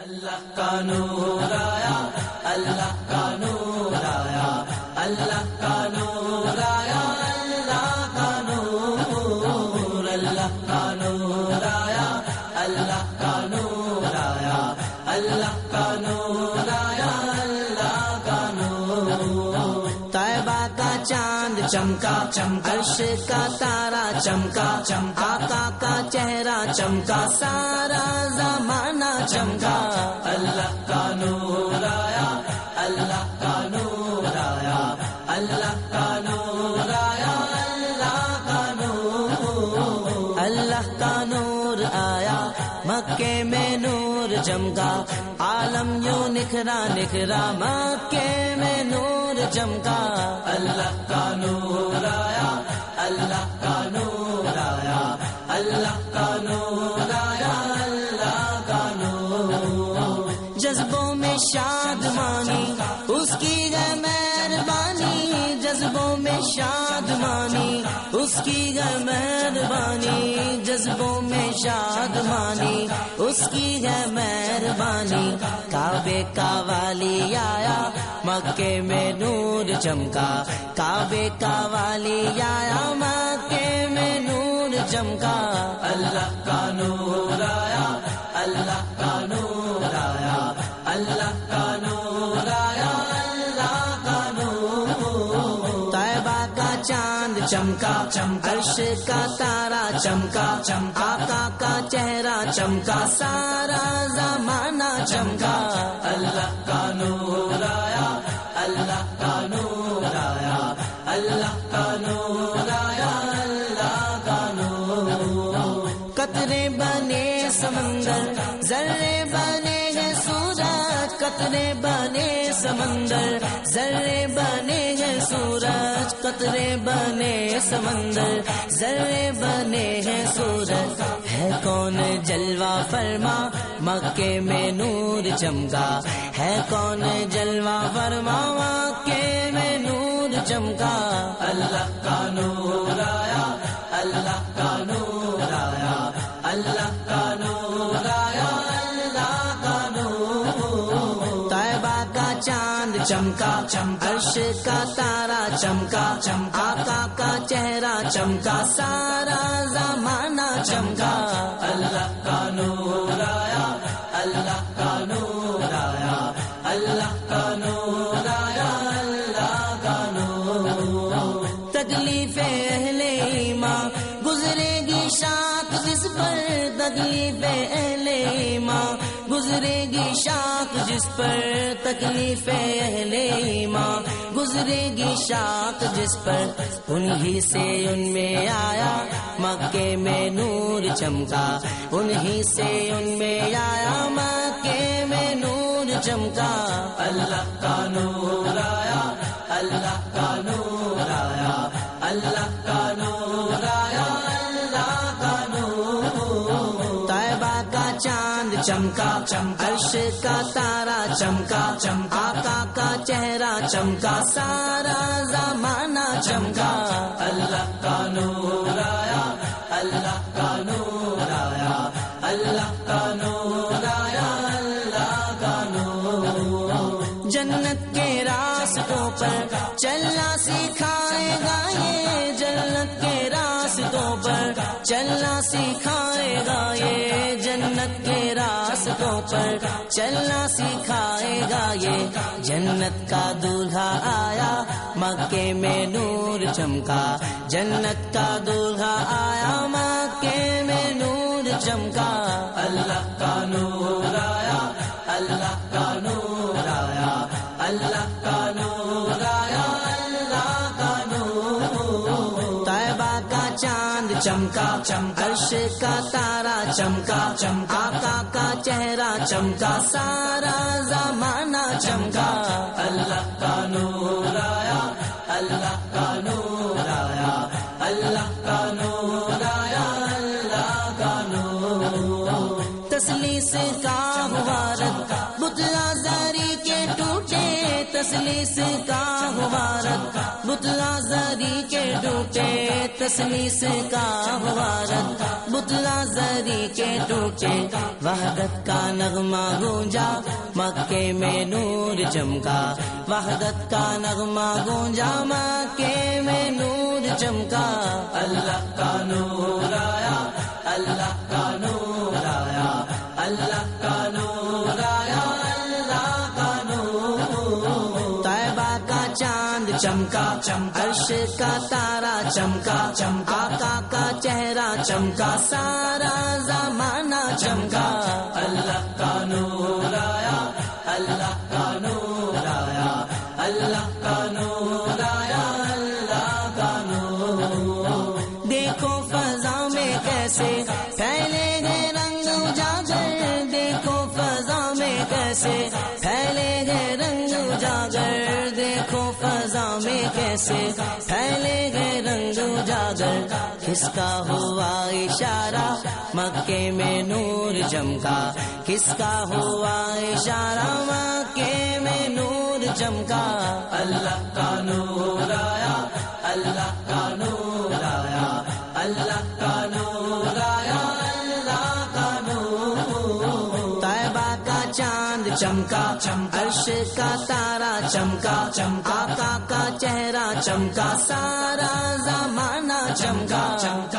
اللہ کا نور آیا اللہ کا نور آیا اللہ چمکا عرش کا تارا، چمکا چمکا کا کا چہرہ، چمکا، سارا زمانہ چمکا۔ اللہ کا نور آیا، اللہ کا نور آیا، اللہ کا نور آیا، اللہ کا نور، اللہ کا نور آیا۔ مکے میں نور چمکا، عالم یوں نکھرا نکھرا۔ مکے میں نور چمکا۔ اللہ کا نور آیا، اللہ کا نور آیا، اللہ کا نور آیا، اللہ کا نور۔ جذبوں میں شاد مانی، اس کی ہے مہربانی۔ جذبوں میں شاد مانی، اس کی ہے مہربانی۔ جذبوں میں شاد مانی۔ اس کی ہے مہربانی۔ کعبے کا والی آیا، مکے میں نور چمکا کعبے کا والی آیا، مکے میں نور چمکا اللہ کا نور۔ چمکا چمکا عرش کا تارا چمکا چمکا کا کا چہرہ چمکا سارا زمانہ چمکا اللہ کا نور آیا اللہ کا نور آیا اللہ کا نور آیا اللہ کا نور قطرے بنے سمندر ذرے بنے ہیں سورج قطرے بنے سمندر ذرے بنے سورج قطرے بنے سمندر، ذرے بنے ہیں سورج۔ ہے کون جلوہ فرما، مکے میں نور چمکا۔ ہے کون جلوہ فرما، مکے میں نور چمکا۔ اللہ کا نور آیا، اللہ کا نور آیا، اللہ کا نور آیا، اللہ کا نور۔ طیبہ کا چاند چمکا چمکا عرش کا تارا چمکا چمکا کا کا چہرہ چمکا سارا زمانہ چمکا اللہ کا نور گزرے گی شاخ جس پر تکلیف اہل ایمان گزرے گی شاخ جس پر انہی سے ان میں آیا مکے میں نور چمکا انہی سے ان میں آیا مکے میں نور چمکا اللہ کا نور آیا اللہ کا چمکا چمکا، عرش کا تارا، چمکا چمکا کا کا چہرہ، چمکا، سارا زمانہ چمکا۔ اللہ کا نور آیا، اللہ کا نور آیا، اللہ کا نور آیا، اللہ کا نور۔ جنت کے راستوں پر چلنا سکھائے گا یہ جنت کے راستوں پر چلنا سکھائے گا یہ جنت کے راستوں پر چلنا سکھائے گا یہ جنت کا دولہا آیا، مکے میں نور چمکا۔ جنت کا دولہا آیا، مکے میں نور چمکا۔ اللہ کا نور آیا، اللہ چمکا چمکا عرش کا تارا چمکا چمکا کا کا چہرہ چمکا سارا زمانہ چمکا اللہ کا نور آیا اللہ تسلیس کا ہوا بتلا کا بتلا زری کے ٹوٹے، تسلیس کا غبارت بتلا زری کے ٹوٹے، وحدت کا نغمہ گونجا، مکے میں نور چمکا، وحدت کا نغمہ گونجا، مکے میں نور چمکا۔ اللہ کا نور آیا، اللہ کا نور چمکا عرش کا تارا چمکا چمکا کا کا چہرہ چمکا سارا زمانہ چمکا۔ میں کیسے پھیلے گئے رنگ اجاگر کس کا ہوا اشارہ؟ مکے میں نور چمکا کس کا ہوا اشارہ؟ مکے میں نور چمکا اللہ چمکا عرش کا تارا چمکا چمکا کا چہرہ چمکا سارا زمانہ چمکا چمکا